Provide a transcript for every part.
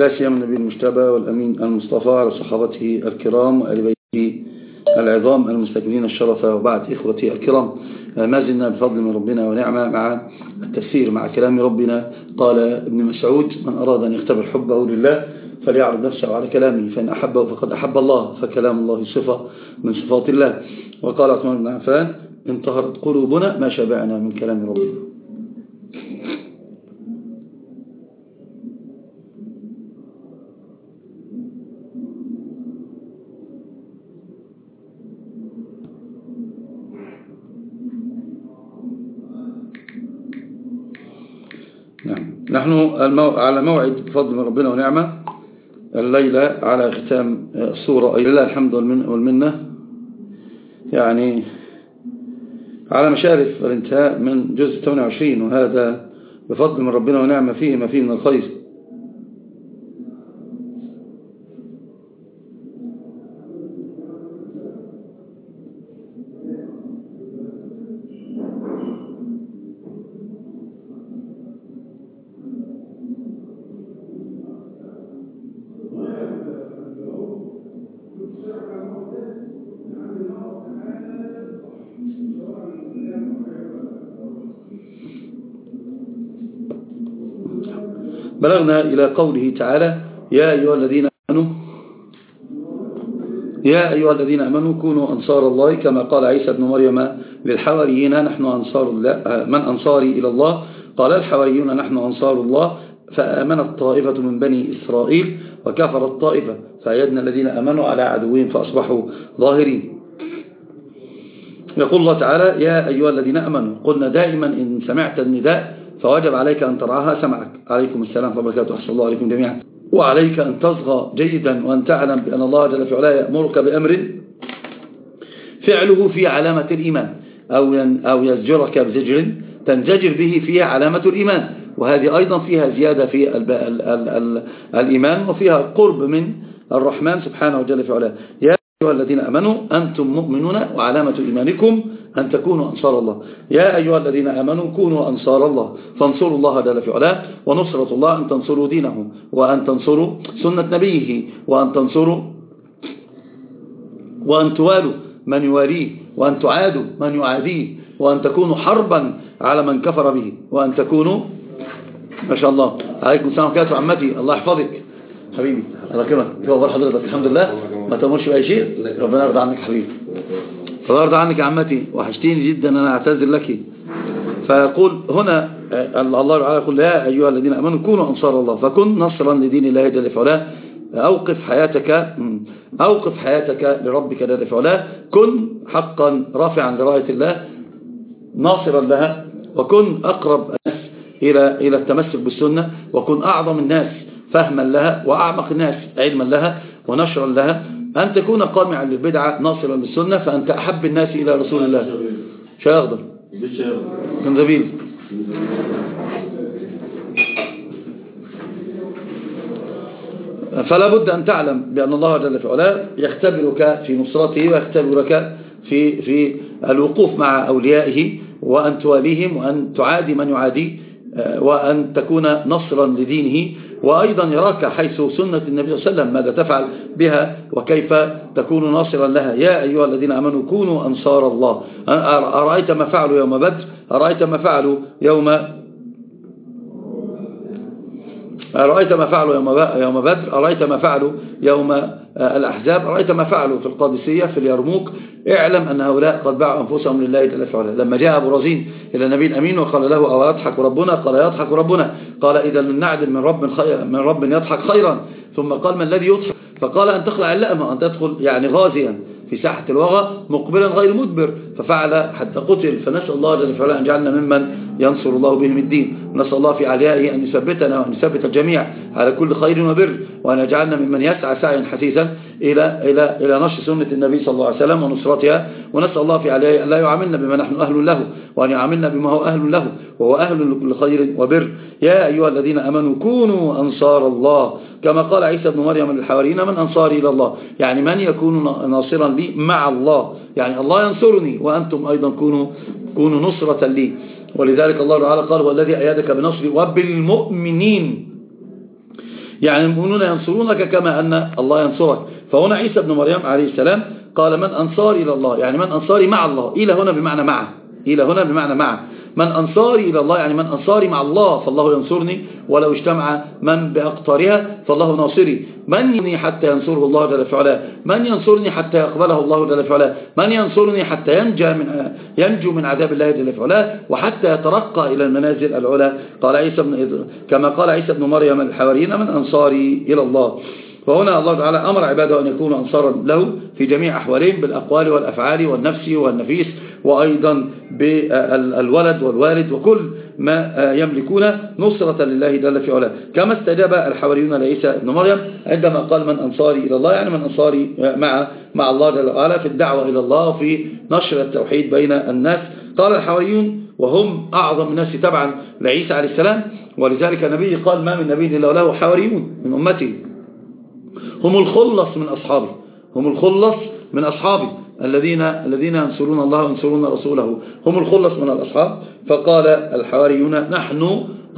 لا سيما النبي المجتبى والأمين المصطفى على صحابته الكرام وآل بيته العظام المستكبرين الشرف وبعد إخوتي الكرام. ما زلنا بفضل من ربنا ونعمة مع التفسير مع كلام ربنا. قال ابن مسعود من أراد أن يختبر حبه لله فليعرض نفسه على كلامه فإن أحبه فقد أحب الله فكلام الله صفة من صفات الله. وقال عثمان بن عفان انطهرت قلوبنا ما شبعنا من كلام ربنا. نحن على موعد بفضل من ربنا ونعمة الليلة على ختام الصورة لله الحمد والمنة. يعني على مشارف الانتهاء من جزء 28 وهذا بفضل من ربنا ونعمة فيه ما فيه من الخير. بلغنا إلى قوله تعالى يا أيها الذين آمنوا يا أيها الذين آمنوا كونوا أنصار الله كما قال عيسى بن مريم للحواريين نحن أنصار الله من أنصاري إلى الله؟ قال الحواريون نحن أنصار الله فآمنت طائفة من بني إسرائيل وكفرت طائفة فأيدنا الذين آمنوا على عدوهم فأصبحوا ظاهرين. يقول الله تعالى يا أيها الذين أمنوا قلنا دائما إن سمعت النداء فوجب عليك أن ترعاها سمعك عليكم السلام وبركاته. أحسن الله عليكم جميعا. وعليك أن تصغى جيدا وأن تعلم بأن الله جل في علاه يأمرك بأمر فعله في علامة الإيمان أو أو يزجرك بزجر تنزجر به فيها علامة الإيمان. وهذه أيضا فيها زيادة في ال ال ال ال الإيمان وفيها قرب من الرحمن سبحانه وجل في علاه. يا أيها الذين أمنوا أنتم مؤمنون وعلامة إيمانكم أن تكونوا أنصار الله. يا أيها الذين أمنوا كونوا أنصار الله. فانصروا الله جل في علاه ونصرة الله أن تنصروا دينه وأن تنصروا سنة نبيه وأن تنصروا وأن توالوا من يواليه وأن تعادوا من يعاديه وأن تكونوا حربا على من كفر به وأن تكونوا ما شاء الله. عليكم السلام وبركاته. عمتي الله يحفظك. حبيبي الله يكرمك. كيف حضرتك. الحمد لله. ما تمرش بأي شيء؟ ربنا يرضى عنك حبيبي. الله يرضى عنك عمتي وحشتيني جدا أنا أعتذر لك. فيقول هنا الله تعالى يقول يا أيها الذين أمنوا كونوا أنصار الله فكن نصرا لدين الله جل فعلا أوقف حياتك أوقف حياتك لربك جل فعلا كن حقا رافعا لراية الله ناصرا لها. وكن أقرب الناس إلى إلى التمسك بالسنة. وكن أعظم الناس فهما لها وأعمق الناس علما لها ونشرا لها. أن تكون قامعا للبدعة ناصرا للسنة فأنت أحب الناس إلى رسول الله. شاي أخضر كنزبيل فلا بد أن تعلم بأن الله جل في علاه يختبرك في نصرته ويختبرك في في الوقوف مع أوليائه وأن تواليهم وأن تعادي من يعادي آه، وأن تكون نصرا لدينه. وأيضا يراك حيث سنة النبي صلى الله عليه وسلم ماذا تفعل بها وكيف تكون ناصرا لها. يا أيها الذين أمنوا كونوا أنصار الله. أرأيت ما فعلوا يوم بدر؟ أرأيت ما فعلوا يوم أرأيت ما فعلوا يوم بدر؟ أرأيت ما فعلوا يوم الأحزاب؟ أرأيت ما فعلوا في القادسية في اليرموك؟ اعلم أن هؤلاء قد باعوا أنفسهم لله جل وعلا. لما جاء أبو رزين إلى النبي الأمين وقال له أو يضحك ربنا؟ قال يضحك ربنا. قال إذا لن نعدل من رب, من رب يضحك خيرا. ثم قال ما الذي يضحك؟ فقال أن تخلع اللأمة أن تدخل يعني غازيا. في ساحة الوغى مقبلا غير مدبر. ففعل حتى قتل فنسأل الله جل وعلا أن جعلنا ممن ينصر الله بهم الدين. نسأل الله في عليائه أن يثبتنا وأن يثبت الجميع على كل خير وبر وأن يجعلنا ممن يسعى سعيا حثيثا إلى, إلى, إلى نشر سنة النبي صلى الله عليه وسلم ونصرتها. ونسأل الله في عليائه أن لا يعاملنا بما نحن أهل له وأن يعاملنا بما هو أهل له وهو أهل لكل خير وبر. يا أيها الذين أمنوا كونوا أنصار الله كما قال عيسى بن مريم للحواريين من أنصاري إلى الله. يعني من يكون ناصرا لي؟ مع الله. يعني الله ينصرني وأنتم أيضا كونوا, كونوا نصرة لي. ولذلك الله تعالى قال والذي أيدك بنصري وبالمؤمنين. يعني المؤمنون ينصرونك كما أن الله ينصرك. فهنا عيسى بن مريم عليه السلام قال من أنصار إلى الله. يعني من أنصاري مع الله. إلى هنا بمعنى مع إلى هنا بمعنى مع. من أنصاري إلى الله يعني من أنصاري مع الله فالله ينصرني. ولو اجتمع من بأقطارها فالله ناصري. من ينصرني حتى ينصره الله جل فعلا من ينصرني حتى يقبله الله جل فعلا من ينصرني حتى ينجى من ينجو من عذاب الله جل فعلا وحتى يترقى إلى المنازل العلى قال عيسى بن كما قال عيسى بن مريم الحواريين من أنصاري إلى الله. وهنا الله تعالى أمر عباده أن يكونوا أنصارا له في جميع أحوالهم بالأقوال والأفعال والنفس والنفيس. وأيضا بالولد والوالد وكل ما يملكون نصرة لله جل في علاه. كما استجاب الحواريون لعيسى بن مريم عندما قال من أنصاري إلى الله يعني من أنصاري مع مع الله جل وعلا في الدعوة إلى الله وفي نشر التوحيد بين الناس. قال الحواريون وهم أعظم الناس تبعا لعيسى عليه السلام ولذلك النبي قال ما من نبي إلا له حواريون من أمته هم الخلص من أصحابه هم الخلص من أصحابه الذين الذين ينصرون الله وينصرون رسوله. هم الخلص من الأصحاب. فقال الحواريون نحن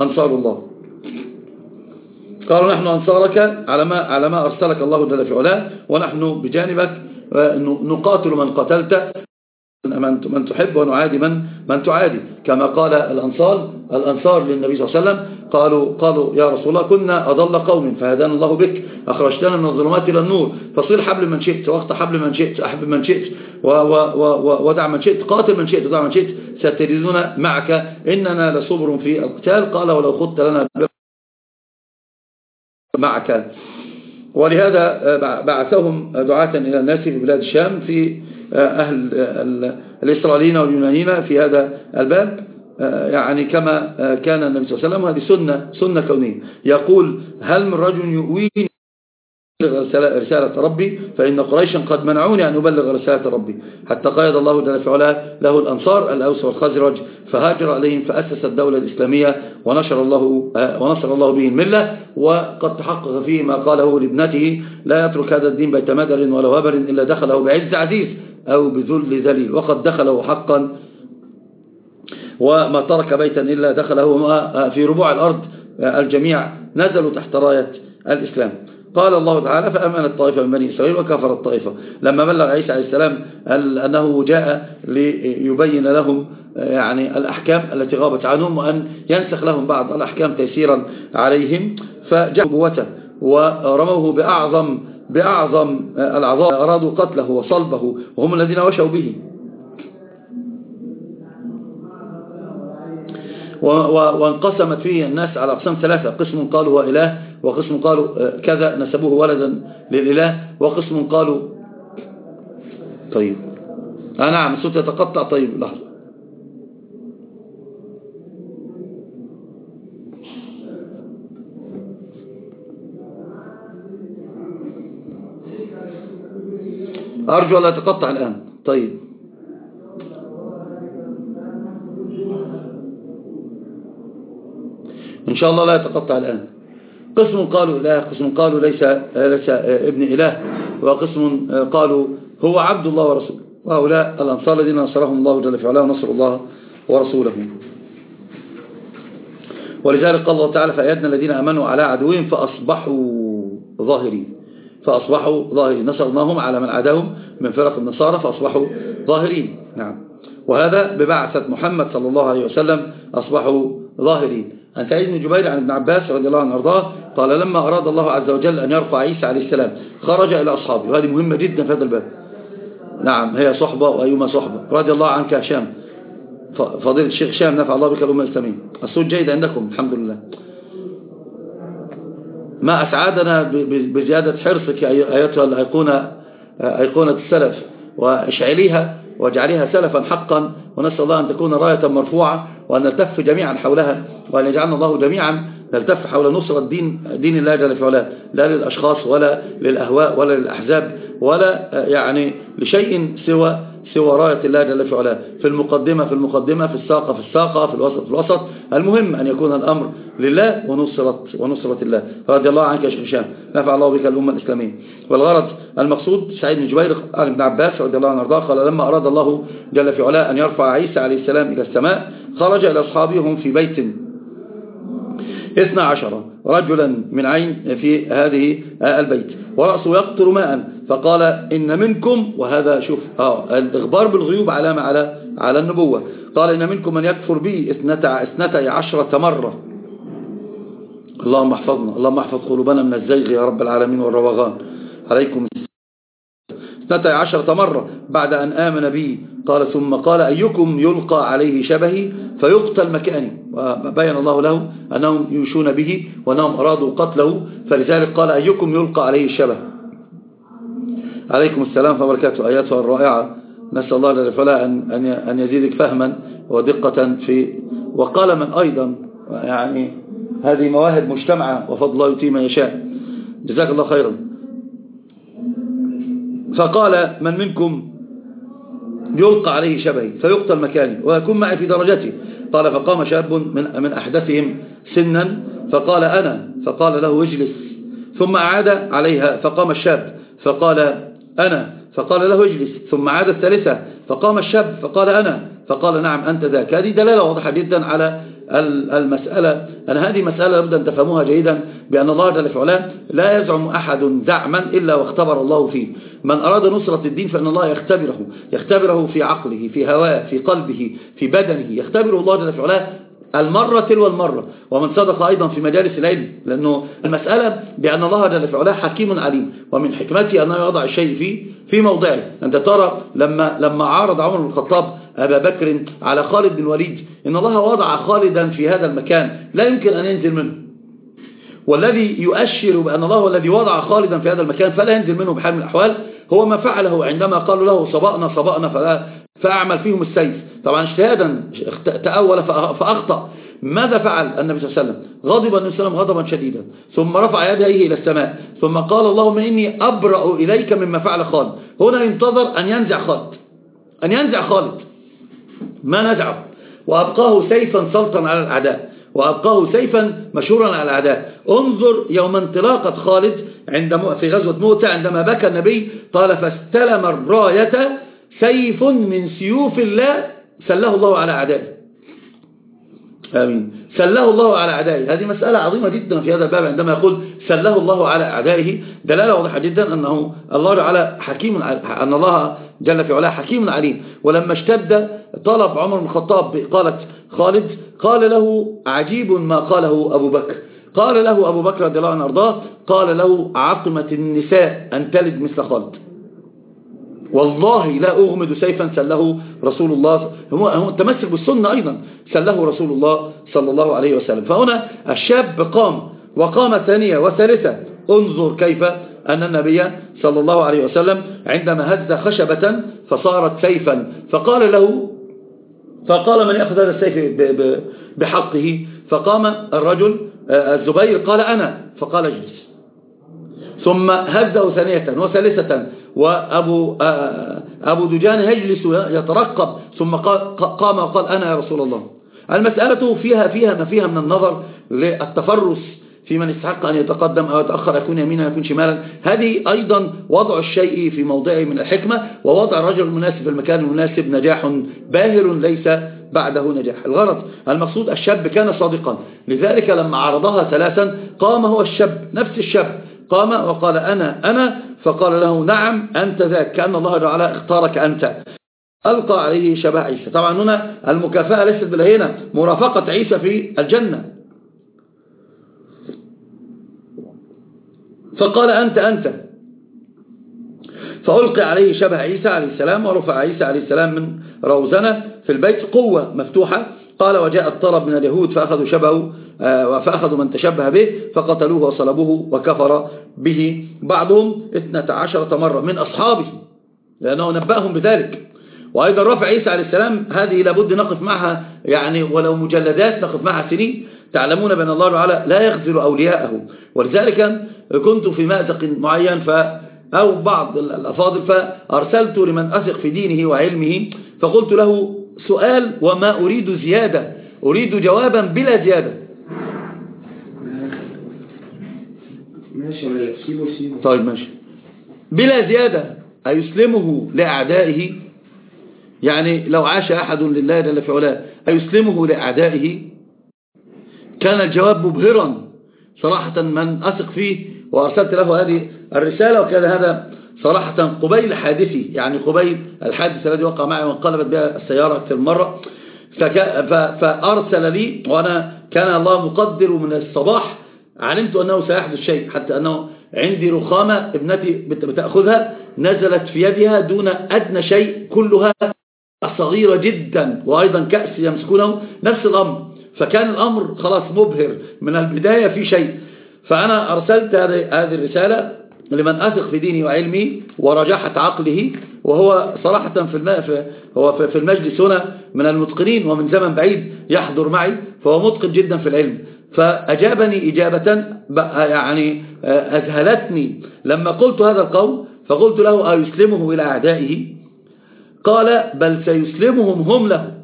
أنصار الله. قالوا نحن أنصارك على ما, على ما أرسلك الله جل في علاه ونحن بجانبك نقاتل من قتلت من تحب ونعادي من من تعادي. كما قال الأنصار الأنصار للنبي صلى الله عليه وسلم قالوا قالوا يا رسول الله كنا أضل قوم فهدانا الله بك أخرجتنا من الظلمات إلى النور فصير حبل من شئت وقت حبل من شئت أحب من شئت ودع من شئت قاتل من شئت ودع من شئت ستجدون معك إننا لصبر في القتال. قال ولو خدت لنا معك. ولهذا بعثهم دعاة إلى الناس في بلاد الشام في أهل الإسرائيليين واليونانيين في هذا الباب. يعني كما كان النبي صلى الله عليه وسلم هذه سنة, سنة كونية. يقول هل من رجل يؤويني رسالة ربي؟ فإن قريشا قد منعوني أن أبلغ رسالة ربي. حتى قيد الله جل في علاه له الأنصار الأوس والخزرج فهاجر عليهم فأسس الدولة الإسلامية ونشر الله, ونصر الله به الملة. وقد تحقق فيه ما قاله لابنته لا يترك هذا الدين بيت مدر ولا وبر إلا دخله بعز عزيز. أو بذل ذليل. وقد دخله حقا وما ترك بيتا إلا دخله في ربوع الأرض. الجميع نزلوا تحت راية الإسلام. قال الله تعالى فأمن الطائفة من بني إسرائيل وكفر الطائفة. لما بلغ عيسى عليه السلام أنه جاء ليبين لهم يعني الأحكام التي غابت عنهم وأن ينسخ لهم بعض الأحكام تيسيرا عليهم فجاء قوته ورموه بأعظم بأعظم العظام أرادوا قتله وصلبه وهم الذين وشوا به. وانقسمت فيه الناس على أقسام ثلاثة. قسم قالوا هو إله وقسم قالوا كذا نسبوه ولدا للإله وقسم قالوا طيب. آه نعم الصوت يتقطع. طيب لحظة. أرجو أن لا يتقطع الآن. طيب. إن شاء الله لا يتقطع الآن. قسم قالوا إله قسم قالوا ليس, ليس ابن إله وقسم قالوا هو عبد الله ورسوله وهؤلاء الأنصار الذين نصرهم الله جل في علاه ونصر الله ورسوله. ولذلك قال الله تعالى فأيدنا الذين أمنوا على عدوهم فأصبحوا ظاهرين. فأصبحوا ظاهرين. نصرناهم على من عداهم من فرق النصارى فأصبحوا ظاهرين. نعم. وهذا ببعثة محمد صلى الله عليه وسلم أصبحوا ظاهرين. عن سعيد بن جبير عن ابن عباس رضي الله عنه وارضاه قال لما أراد الله عز وجل أن يرفع عيسى عليه السلام خرج إلى أصحابه. وهذه مهمة جدا في هذا الباب. نعم هي صحبة وأيما صحبة. رضي الله عنك هشام. فضيلة الشيخ هشام نفع الله بك الأمة الإسلامية الصوت جيد عندكم الحمد لله. ما أسعدنا بزيادة حرصك أيتها الأيقونة أيقونة السلف واشعليها واجعليها سلفا حقا ونسأل الله أن تكون راية مرفوعة وأن نلتف جميعا حولها وأن يجعلنا الله جميعا نلتف حول نصرة دين, دين الله جل في علاه لا للأشخاص ولا للأهواء ولا للأحزاب ولا يعني لشيء سوى سوى راية الله جل في علاه. في المقدمة في المقدمة في الساقة في الساقة في الوسط في الوسط. المهم أن يكون الأمر لله ونصرة, ونصرة الله. رضي الله عنك يا شيخ هشام. نفع الله بك الأمة الإسلامية. والغرض المقصود سعيد بن جبير عن ابن عباس رضي الله عنه قال لما أراد الله جل في علاه أن يرفع عيسى عليه السلام إلى السماء خرج إلى أصحابهم في بيت اثنى عشر رجلا من عين في هذه البيت. ورأسه يقطر ماء. فقال إن منكم وهذا شوف آه الإخبار بالغيوب علامة على على النبوة. قال إن منكم من يكفر بي اثنتي عشرة مرة. اللهم احفظنا اللهم احفظ قلوبنا من الزيغ يا رب العالمين والروغان. عليكم اثنتي عشرة مرة بعد أن آمن بي. قال ثم قال أيكم يلقى عليه شبهي؟ فيقتل مكاني. وبين الله له أنهم يوشون به وأنهم أرادوا قتله. فلذلك قال أيكم يلقى عليه الشبه؟ عليكم السلام وبركاته. آياتها الرائعة. نسأل الله للفلاء أن أن يزيدك فهما ودقة في وقال من أيضا يعني هذه مواهب مجتمعة وفضل الله يتي من يشاء. جزاك الله خيرا. فقال من منكم يلقى عليه شبهي فيقتل مكاني ويكون معي في درجتي. قال فقام شاب من, من أحدثهم سنا فقال أنا فقال له اجلس. ثم عاد عليها فقام الشاب فقال أنا فقال له اجلس. ثم عاد الثالثة فقام الشاب فقال أنا فقال نعم أنت ذاك. هذه دلالة واضحة جدا على المسألة أن هذه مسألة لابد أن تفهموها جيدا بأن الله جل وعلا لا يزعم أحد زعما إلا واختبر الله فيه. من أراد نصرة الدين فإن الله يختبره يختبره في عقله في هواه في قلبه في بدنه يختبره الله جل وعلا المرة تلو المرة. ومن صدق أيضا في مجالس العلم لأنه المسألة بأن الله جل وعلا حكيم عليم. ومن حكمته أنه يضع الشيء في في موضعه. أنت ترى لما لما عارض عمر بن الخطاب أبا بكر على خالد بن وليد إن الله وضع خالدا في هذا المكان. لا يمكن أن ينزل منه. والذي يؤشر بأن الله الذي وضع خالدا في هذا المكان فلا ينزل منه بحال من الأحوال. هو ما فعله عندما قالوا له صبأنا صبأنا فلا فأعمل فيهم السيف. طبعا اجتهادا تأول فأخطأ. ماذا فعل النبي صلى الله عليه وسلم؟ غضب النبي صلى الله عليه وسلم غضبا شديدا. ثم رفع يديه إلى السماء. ثم قال اللهم إني أبرأ إليك مما فعل خالد. هنا ينتظر أن ينزع خالد. أن ينزع خالد. ما نزعه؟ وأبقاه سيفا سلطا على الأعداء. وأبقاه سيفا مشهورا على الأعداء. انظر يوم انطلاقة خالد عند في غزوة موتى عندما بكى النبي قال فاستلم الراية سيف من سيوف الله سله الله على أعدائه. آمين. سله الله على أعدائه. هذه مسألة عظيمة جدا في هذا الباب عندما يقول سله الله على أعدائه. دلالة واضحة جدا أنه الله تعالى حكيم أن الله جل في علاه حكيم عليم. ولما اشتد طلب عمر بن الخطاب قالت خالد قال له عجيب ما قاله أبو بكر. قال له أبو بكر رضي الله عنه أرضاه قال له عقمت النساء أن تلد مثل خالد. والله لا أغمد سيفا سله رسول الله. هو, هو التمسك بالسنة أيضا سله رسول الله صلى الله عليه وسلم. فهنا الشاب قام وقام ثانية وثالثة. انظر كيف أن النبي صلى الله عليه وسلم عندما هز خشبة فصارت سيفا. فقال له فقال من يأخذ هذا السيف بحقه؟ فقام الرجل آه، الزبير قال أنا. فقال اجلس. ثم هزه ثانية وثالثة. وأبو آه، أبو دجان يجلس يترقب ثم قام وقال أنا يا رسول الله. المسألة فيها فيها ما فيها من النظر للتفرس في من يستحق أن يتقدم أو يتأخر يكون يمينا يكون شمالا. هذه أيضا وضع الشيء في موضعه من الحكمة ووضع الرجل المناسب في المكان المناسب نجاح باهر ليس بعده نجاح. الغرض المقصود الشاب كان صادقا. لذلك لما عرضها ثلاثا قام هو الشاب نفس الشاب قام وقال أنا أنا؟ فقال له نعم أنت ذاك كأن الله تعالى اختارك أنت. ألقى عليه شبه عيسى. طبعا هنا المكافأة ليست بالهينة مرافقة عيسى في الجنة. فقال أنت أنت. فألقي عليه شبه عيسى عليه السلام ورفع عيسى عليه السلام من روزنة في البيت قوة مفتوحة. قال وجاء الطلب من اليهود فأخذوا شبهه فأخذوا من تشبه به فقتلوه وصلبوه وكفر به بعضهم اثنة عشرة مرة من أصحابه لأنه نبأهم بذلك. وأيضا رفع عيسى عليه السلام هذه لابد نقف معها يعني ولو مجلدات نقف معها سنين. تعلمون بأن الله تعالى لا يخذل أولياءه. ولذلك كنت في مأزق معين ف أو بعض الأفاضل فأرسلت لمن أثق في دينه وعلمه فقلت له سؤال وما أريد زيادة؟ أريد جوابا بلا زيادة ماشي طيب ماشي. بلا زيادة أيسلمه لأعدائه؟ يعني لو عاش أحد لله جل في علاه أيسلمه لأعدائه؟ كان الجواب مبهرا. صراحة من أثق فيه وأرسلت له هذه الرسالة وكان هذا صراحة قبيل حادثي. يعني قبيل الحادث الذي وقع معي وانقلبت بها السيارة أكثر مرة. فأرسل لي وأنا كان الله مقدر من الصباح علمت أنه سيحدث شيء حتى أنه عندي رخامة ابنتي بتأخذها نزلت في يدها دون أدنى شيء كلها صغيرة جدا وأيضا كأس يمسكونه نفس الأمر. فكان الأمر خلاص مبهر. من البداية في شيء. فأنا أرسلت هذه الرسالة لمن أثق في ديني وعلمي ورجحت عقله وهو صراحة في هو في المجلس هنا من المتقنين ومن زمن بعيد يحضر معي فهو متقن جدا في العلم. فأجابني إجابة يعني أذهلتني. لما قلت هذا القول فقلت له أيسلمه إلى أعدائه؟ قال بل سيسلمهم هم له.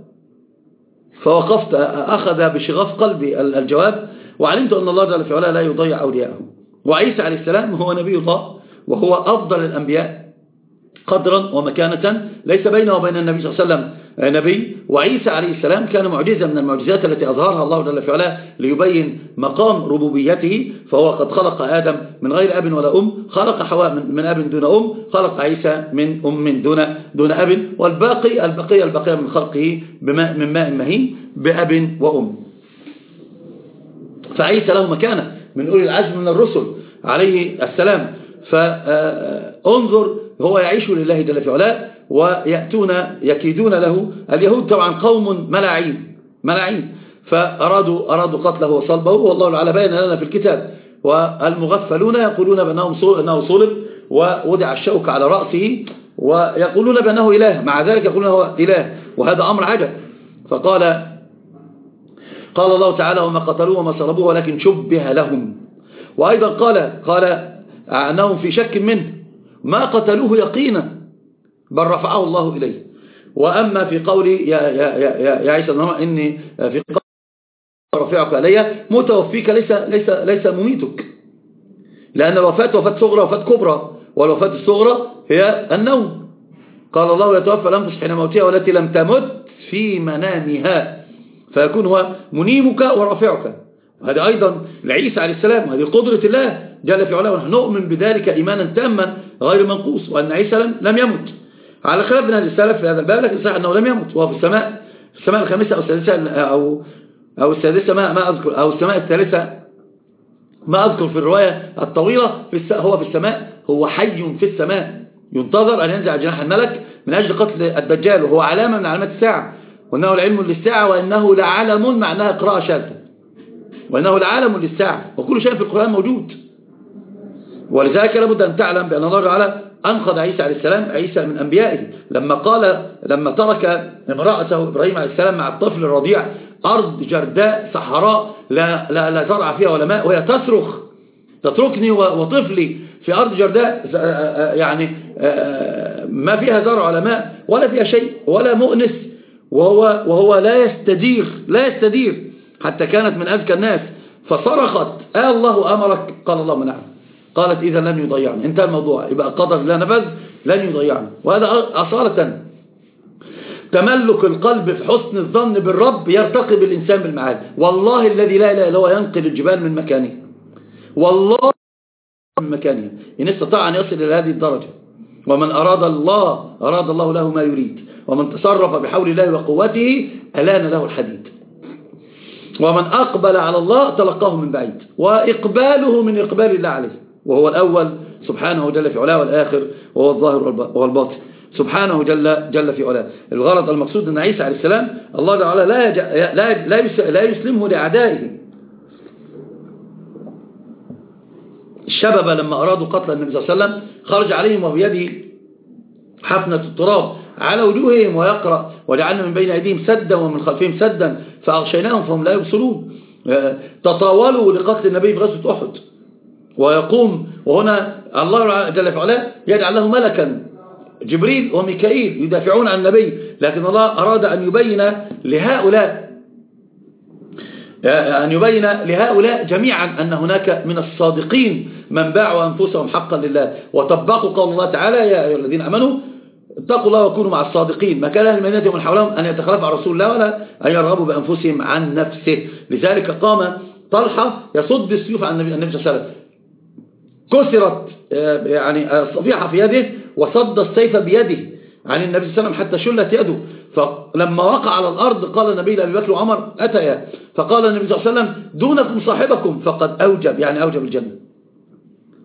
فوقفت أخذ بشغف قلبي الجواب وعلمت أن الله جل في علاه لا يضيع أولياءه. وعيسى عليه السلام هو نبي الله وهو أفضل الأنبياء قدرا ومكانة ليس بينه وبين النبي صلى الله عليه وسلم. نبي وعيسى عليه السلام كان معجزة من المعجزات التي أظهرها الله جل في ليبين مقام ربوبيته فهو قد خلق آدم من غير أب ولا أم خلق حواء من أب دون أم خلق عيسى من أم دون, دون أب والباقي البقية البقية من خلقه بماء من ماء مهين بأب وأم. فعيسى له مكانة من أولي العزم من الرسل عليه السلام. فانظر هو يعيش لله جل في علاه ويأتون يكيدون له. اليهود طبعا قوم ملاعين ملاعين. فأرادوا أرادوا قتله وصلبه. والله تعالى بين لنا في الكتاب. والمغفلون يقولون بأنه أنه صلب. ووضع الشوك على رأسه. ويقولون بأنه إله. مع ذلك يقولون هو إله. وهذا أمر عجب. فقال قال الله تعالى وما قتلوه وما صلبوه ولكن شبه لهم. وأيضا قال قال أنهم في شك منه. ما قتلوه يقينا. بل رفعه الله إليه. وأما في قولي يا, يا, يا, يا عيسى إني في قولي رفعك علي متوفيك ليس, ليس, ليس مميتك. لأن الوفاة وفاة صغرى وفاة كبرى والوفاة الصغرى هي النوم. قال الله يتوفى الأنفس حين موتها والتي لم تمت في منامها فيكون هو منيمك ورافعك. وهذا أيضا لعيسى عليه السلام وهذه قدرة الله جل في علاه ونحن نؤمن بذلك إيمانا تاما غير منقوص وأن عيسى لم يمت. على خلاف من أهل السلف في هذا الباب لكن صحيح أنه لم يمت وهو في السماء في السماء الخامسة أو السادسة أو أو السادسة ما ما أذكر أو السماء الثالثة ما أذكر في الرواية الطويلة في هو في السماء هو حي في السماء. ينتظر أن ينزع جناح الملك من أجل قتل الدجال وهو علامة من علامات الساعة. وأنه العلم للساعة وأنه لعلم معناها قراءة شاذة. وأنه لعلم للساعة وكل شيء في القرآن موجود. ولذلك لابد أن تعلم بأن الله تعالى أنقذ عيسى عليه السلام عيسى من أنبيائه. لما قال لما ترك امرأته إبراهيم عليه السلام مع الطفل الرضيع أرض جرداء صحراء لا, لا, لا زرع فيها ولا ماء وهي تصرخ. تتركني وطفلي في أرض جرداء يعني ما فيها زرع ولا ماء ولا فيها شيء ولا مؤنس. وهو, وهو لا يستدير لا يستدير. حتى كانت من أذكى الناس. فصرخت آه الله أمرك. قال الله نعم. قالت إذا لن يضيعني. انتهى الموضوع. يبقى قدر لا نفذ لن يضيعني. وهذا أصالة. تملك القلب في حسن الظن بالرب يرتقي بالإنسان بالمعاد. والله الذي لا إله إلا هو ينقل الجبال من مكانه. والله من مكانه. إن استطاع أن يصل إلى هذه الدرجة. ومن أراد الله أراد الله له ما يريد. ومن تصرف بحول الله وقوته ألان له الحديد. ومن أقبل على الله تلقاه من بعيد. وإقباله من إقبال الله عليه. وهو الأول سبحانه جل في علاه والآخر وهو الظاهر والباطن. سبحانه جل جل في علاه. الغرض المقصود أن عيسى عليه السلام الله تعالى لا لا لا لا يسلمه لأعدائه. الشباب لما أرادوا قتل النبي صلى الله عليه وسلم خرج عليهم وبيده حفنة التراب على وجوههم ويقرأ وجعلنا من بين أيديهم سدا ومن خلفهم سدا فأغشيناهم فهم لا يبصرون. تطاولوا لقتل النبي في غزوة أحد. ويقوم. وهنا الله جل وعلا يجعل له ملكا. جبريل وميكائيل يدافعون عن النبي لكن الله أراد أن يبين لهؤلاء أن يبين لهؤلاء جميعا أن هناك من الصادقين من باعوا أنفسهم حقا لله. وطبقوا قول الله تعالى يا أيها الذين أمنوا اتقوا الله وكونوا مع الصادقين. ما كان أهل المدينة من حولهم أن يتخلف عن رسول الله ولا أن يرغبوا بأنفسهم عن نفسه. لذلك قام طلحة يصد السيوف عن النبي صلى الله عليه وسلم. كسرت آه، يعني الصفيحة في يده وصد السيف بيده عن النبي صلى الله عليه وسلم حتى شلت يده. فلما وقع على الأرض قال النبي لأبي بكر وعمر أتيا؟ فقال النبي صلى الله عليه وسلم دونكم صاحبكم. فقد أوجب يعني أوجب الجنة.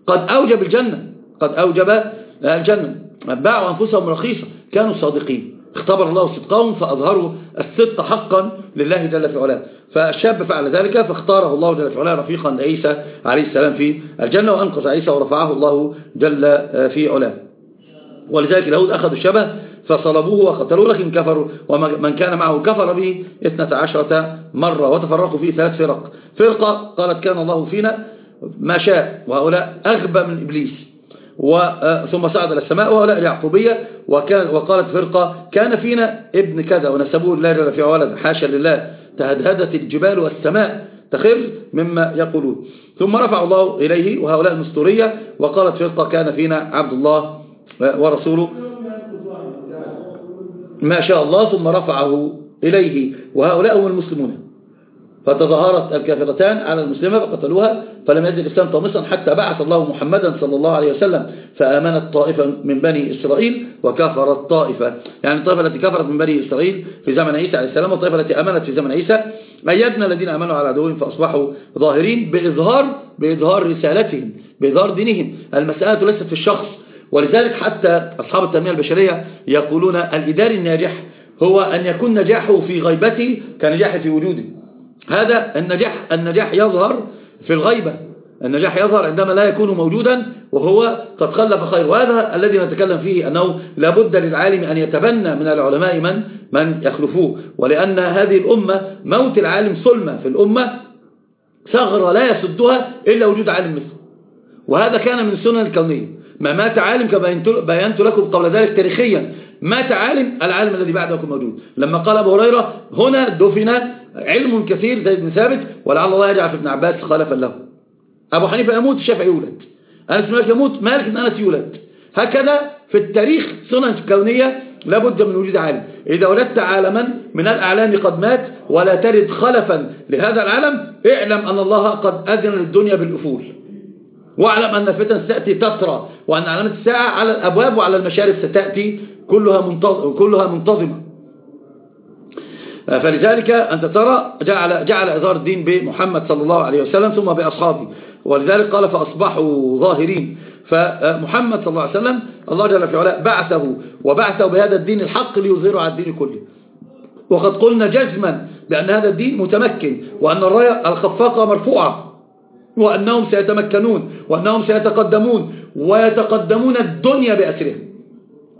قد أوجب الجنة قد أوجب الجنة. باعوا أنفسهم رخيصة. كانوا صادقين. اختبر الله صدقهم فأظهروا الصدق حقا لله جل في علاه. فالشاب فعل ذلك فاختاره الله جل في علاه رفيقا لعيسى عليه السلام في الجنة وأنقذ عيسى ورفعه الله جل في علاه. ولذلك اليهود أخذوا الشبه فصلبوه وقتلوه لكن كفروا ومن كان معه كفر به اثنة عشرة مرة وتفرقوا فيه ثلاث فرق. فرقة قالت كان الله فينا ما شاء وهؤلاء أغبى من إبليس. آه، ثم صعد إلى السماء وهؤلاء اليعقوبية وكان وقالت فرقة كان فينا ابن كذا ونسبوه الله جل في ولد حاشا لله تهدهدت الجبال والسماء تخر مما يقولون. ثم رفع الله إليه وهؤلاء المستورية وقالت فرقة كان فينا عبد الله ورسوله. ما شاء الله ثم رفعه إليه وهؤلاء هم المسلمون. فتظاهرت الكافرتان على المسلمة فقتلوها فلم يزل الإسلام طامسا حتى بعث الله محمدا صلى الله عليه وسلم فآمنت طائفة من بني إسرائيل وكفرت طائفة. يعني الطائفة التي كفرت من بني إسرائيل في زمن عيسى عليه السلام والطائفة التي آمنت في زمن عيسى أيدنا الذين آمنوا على عدوهم فأصبحوا ظاهرين بإظهار, بإظهار رسالتهم بإظهار دينهم. المسألة ليست في الشخص ولذلك حتى أصحاب التنمية البشرية يقولون الإداري الناجح هو أن يكون نجاحه في غيبته كنجاحه في وجوده. هذا النجاح النجاح يظهر في الغيبة. النجاح يظهر عندما لا يكون موجودا وهو قد خلف خير. وهذا الذي نتكلم فيه أنه لابد للعالم أن يتبنى من العلماء من من يخلفوه. ولأن هذه الأمة موت العالم ظلمة في الأمة ثغرة لا يسدها إلا وجود عالم مثله. وهذا كان من السنن الكونية ما مات عالم كما بينت لكم قبل ذلك تاريخيا. مات عالم العالم الذي بعده يكون موجود. لما قال أبو هريرة هنا دفن علم كثير زي ابن ثابت ولعل الله يجعل في ابن عباس خلفا له. أبو حنيفة يموت الشافعي يولد. أنس مالك يموت مالك بن أنس يولد. هكذا في التاريخ سنن كونية لابد من وجود عالم. إذا ولدت عالما من الأعلام قد مات ولا ترد خلفا لهذا العالم اعلم أن الله قد أذن للدنيا بالأفول. واعلم أن الفتن ستأتي تترى وأن علامة الساعة على الأبواب وعلى المشارف ستأتي. كلها كلها منتظمة. فلذلك أنت ترى جعل, جعل إظهار الدين بمحمد صلى الله عليه وسلم ثم بأصحابه. ولذلك قال فأصبحوا ظاهرين. فمحمد صلى الله عليه وسلم الله جل في علاء بعثه وبعثه بهذا الدين الحق ليظهره على الدين كله. وقد قلنا جزما بأن هذا الدين متمكن وأن الراية الخفاقة مرفوعة وأنهم سيتمكنون وأنهم سيتقدمون ويتقدمون الدنيا بأسرهم.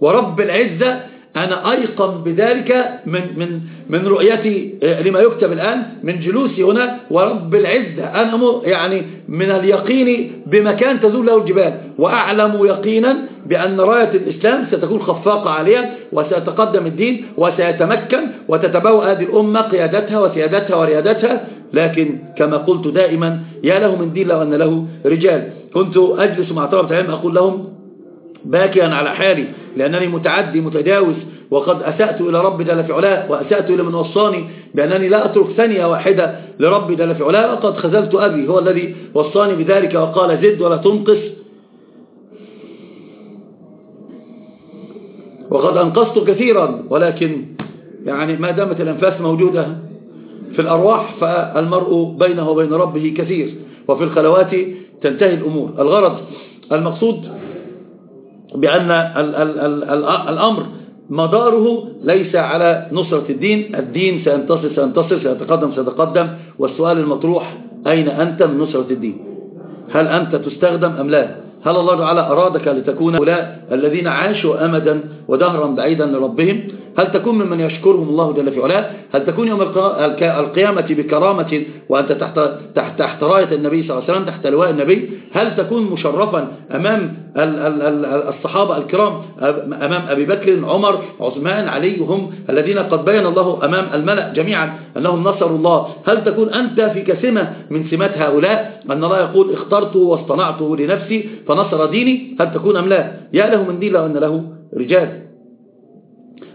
ورب العزة أنا أيقن بذلك من, من, من رؤيتي آه، لما يكتب الآن من جلوسي هنا ورب العزة أنا يعني من اليقين بمكان تزول له الجبال. وأعلم يقينا بأن راية الإسلام ستكون خفاقة عليها وسيتقدم الدين وسيتمكن وتتبوأ هذه الأمة قيادتها وسيادتها وريادتها. لكن كما قلت دائما يا له من دين لو أن له رجال. كنت أجلس مع طلبة العلم أقول لهم باكيا على حالي لأنني متعدي متجاوز. وقد أسأت إلى رب جل في علاه وأسأت إلى من وصاني بأنني لا أترك ثانية واحدة لرب جل في علاه وقد خذلت أبي هو الذي وصاني بذلك وقال زد ولا تنقص. وقد أنقصت كثيرا ولكن يعني ما دامت الأنفاس موجودة في الأرواح فالمرء بينه وبين ربه كثير. وفي الخلوات تنتهي الأمور. الغرض المقصود بأن الأمر مداره ليس على نصرة الدين. الدين سينتصر سينتصر سيتقدم سيتقدم والسؤال المطروح أين أنت من نصرة الدين؟ هل أنت تستخدم أم لا؟ هل الله تعالى أرادك لتكون هؤلاء الذين عاشوا أمدا ودهرا بعيدا لربهم؟ هل تكون ممن يشكرهم الله جل في علاه؟ هل تكون يوم القيامة بكرامة وأنت تحت, تحت, تحت راية النبي صلى الله عليه وسلم تحت لواء النبي؟ هل تكون مشرفا أمام الصحابة الكرام أمام أبي بكر عمر عثمان علي هم الذين قد بين الله أمام الملأ جميعا أنهم نصروا الله؟ هل تكون أنت في كسمة من سمات هؤلاء؟ أن الله يقول اخترته واصطنعته لنفسي فنصر ديني؟ هل تكون أم لا؟ يا له من دين لو أن له رجال.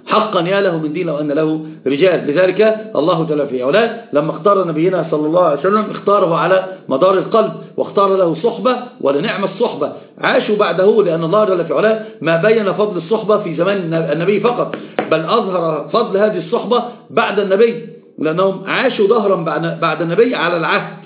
حقا يا له من دين لو أن له رجال. لذلك الله جل في علاه لما اختار نبينا صلى الله عليه وسلم اختاره على مدار القلب واختار له صحبة ولنعم الصحبة. عاشوا بعده لأن الله جل في علاه ما بين فضل الصحبة في زمان النبي فقط بل أظهر فضل هذه الصحبة بعد النبي لأنهم عاشوا ظهرا بعد النبي على العهد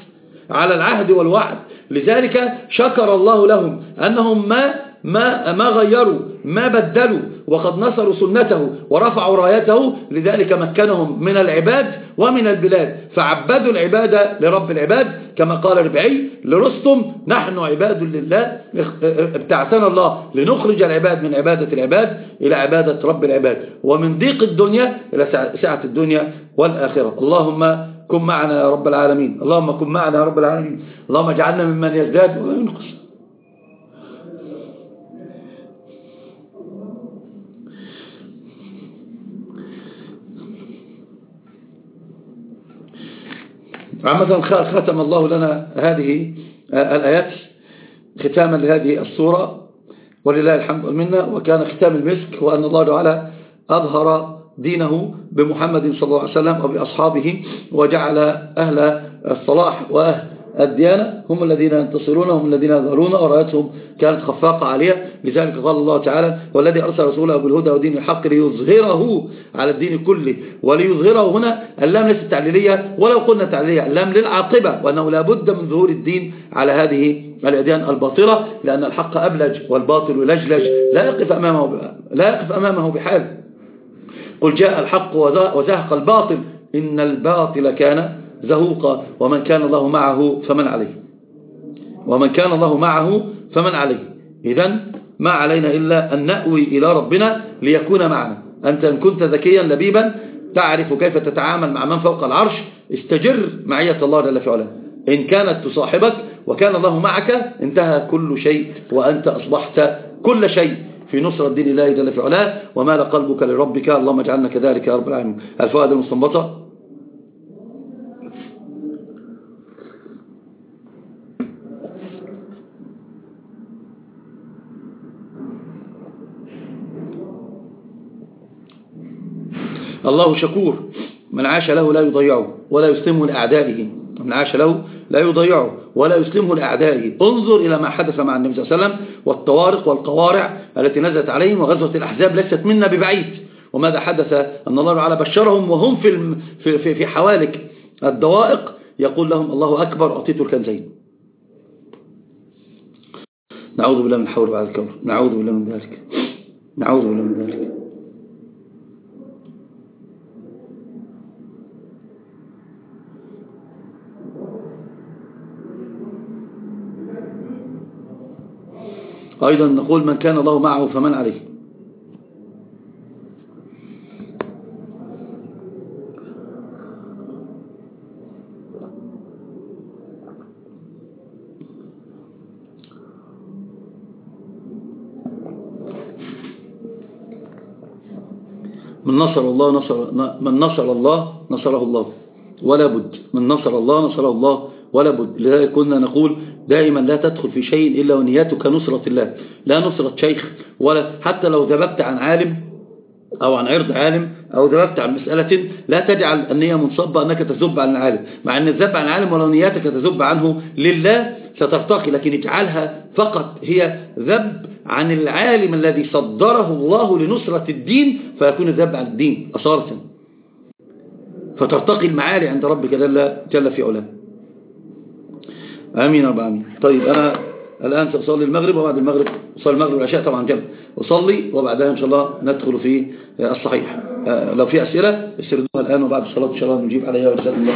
على العهد والوعد. لذلك شكر الله لهم أنهم ما ما ما غيروا ما بدلوا وقد نصروا سنته ورفعوا رايته لذلك مكنهم من العباد ومن البلاد. فعبدوا العبادة لرب العباد كما قال ربعي لرستم نحن عباد لله ابتعثنا الله لنخرج العباد من عبادة العباد إلى عبادة رب العباد. ومن ضيق الدنيا إلى سعة الدنيا والآخرة. اللهم كن معنا يا رب العالمين. اللهم كن معنا يا رب العالمين. اللهم اجعلنا ممن يزداد وينقص. عامة ختم الله لنا هذه الآيات ختاما لهذه الصورة ولله الحمد والمنة وكان ختام المسك وأن الله تعالى أظهر دينه بمحمد صلى الله عليه وسلم وبأصحابه وجعل أهل الصلاح وأهل الديانة هم الذين ينتصرون هم الذين يظهرون ورأيتهم كانت خفاقة عليها لذلك قال الله تعالى والذي أرسل رسوله بالهدى ودين الحق ليظهره على الدين كله وليظهره هنا اللام ليست تعليلية ولو قلنا تعليلية اللام للعاقبة وأنه لا بد من ظهور الدين على هذه الأديان الباطلة لأن الحق أبلج والباطل لجلج لا يقف أمامه, لا يقف أمامه بحال. قل جاء الحق وزهق الباطل إن الباطل كان زهوقا ومن كان الله معه فمن عليه. ومن كان الله معه فمن عليه. إذا ما علينا إلا أن نأوي إلى ربنا ليكون معنا. أنت إن كنت ذكيا لبيبا تعرف كيف تتعامل مع من فوق العرش استجر معية الله جل في إن كانت تصاحبك وكان الله معك انتهى كل شيء وأنت أصبحت كل شيء في نصرة دين الله جل في علاه. ومال قلبك لربك اللهم اجعلنا كذلك يا رب العالمين. الفوائد المستنبطة. الله شكور. من عاش له لا يضيعه ولا يسلمه لأعدائه. من عاش له لا يضيعه ولا يسلمه لأعدائه. انظر إلى ما حدث مع النبي صلى الله عليه وسلم والطوارق والقوارع التي نزلت عليهم وغزوة الأحزاب ليست منا ببعيد. وماذا حدث؟ أن الله تعالى بشرهم وهم في في في حوالك. الدوائق يقول لهم الله أكبر أعطيت الكنزين. نعوذ بالله من الحول بعد الكون نعوذ بالله من ذلك. نعوذ بالله من ذلك. أيضا نقول من كان الله معه فمن عليه. من نصر الله نصر من نصر الله نصره الله. ولا بد. من نصر الله نصره الله. ولا بد لذلك كنا نقول دائما لا تدخل في شيء إلا ونيتك نصرة الله. لا نصرة شيخ ولا حتى لو ذببت عن عالم أو عن عرض عالم أو ذببت عن مسألة لا تجعل النية منصبة أنك تذب عن العالم. مع أن الذب عن العالم ولو نياتك تذب عنه لله سترتقي. لكن اجعلها فقط هي ذب عن العالم الذي صدره الله لنصرة الدين فيكون الذب عن الدين أصارة. فترتقي المعالي عند ربك جل, جل في علاه. آمين رب آمين طيب أنا الآن سأصلي المغرب وبعد المغرب أصلي المغرب والعشاء طبعا جمع أصلي وبعدها إن شاء الله ندخل في الصحيح. آه، لو في أسئلة استردوها الآن وبعد الصلاة إن شاء الله نجيب عليها ورسالة الله